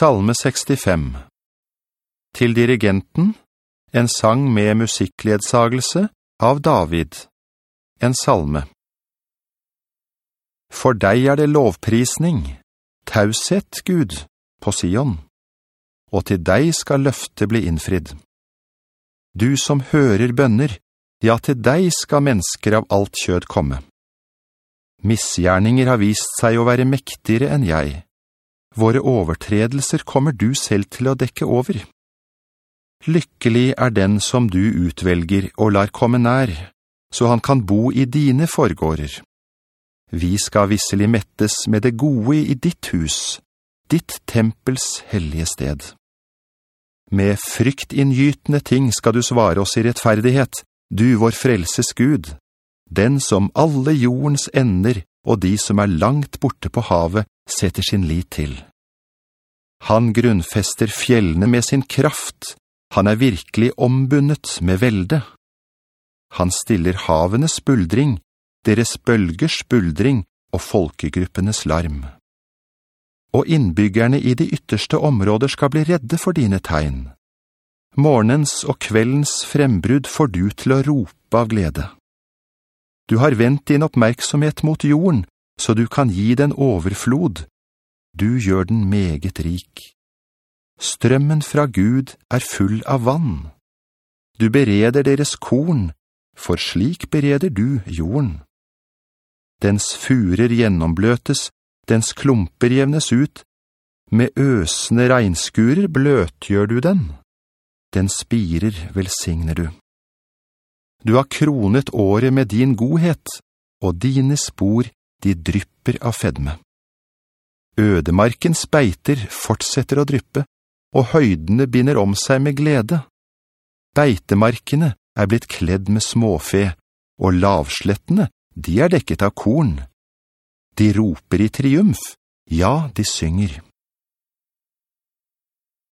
Salme 65 Til dirigenten, en sang med musikkledsagelse av David, en salme. For deg er det lovprisning, taushet, Gud, på Sion, og til deg skal løfte bli innfridd. Du som hører bønner, ja, til deg skal mennesker av alt kjød komme. Missgjerninger har vist seg å være mektigere enn jeg, Våre overtredelser kommer du selv til å dekke over. Lykkelig er den som du utvelger og lar komme nær, så han kan bo i dine forgårder. Vi skal visselig mettes med det gode i ditt hus, ditt tempels hellige sted. Med fryktinngytende ting skal du svare oss i rettferdighet, du vår frelses Gud, den som alle jordens ender og de som er langt borte på havet setter sin lit til. Han grunnfester fjellene med sin kraft, han er virkelig ombundet med velde. Han stiller havenes buldring, deres bølgers buldring og folkegruppenes larm. Og innbyggerne i de ytterste områder skal bli redde for dine tegn. Morgens og kveldens frembrud får du til å rope av glede. Du har vendt din oppmerksomhet mot jorden, så du kan gi den overflod. Du gjør den meget rik. Strømmen fra Gud er full av vann. Du bereder deres korn, for slik bereder du jorden. Dens furer gjennombløtes, dens klumper jevnes ut, med øsende regnskurer bløtgjør du den. Den spirer velsigner du. Du har kronet året med din godhet, og dine spor, de drypper av fedme. Ødemarkens beiter fortsetter å dryppe, og høydene binder om seg med glede. Beitemarkene er blitt kledd med småfe, og lavslettene, de er dekket av korn. De roper i triumf, ja, de synger.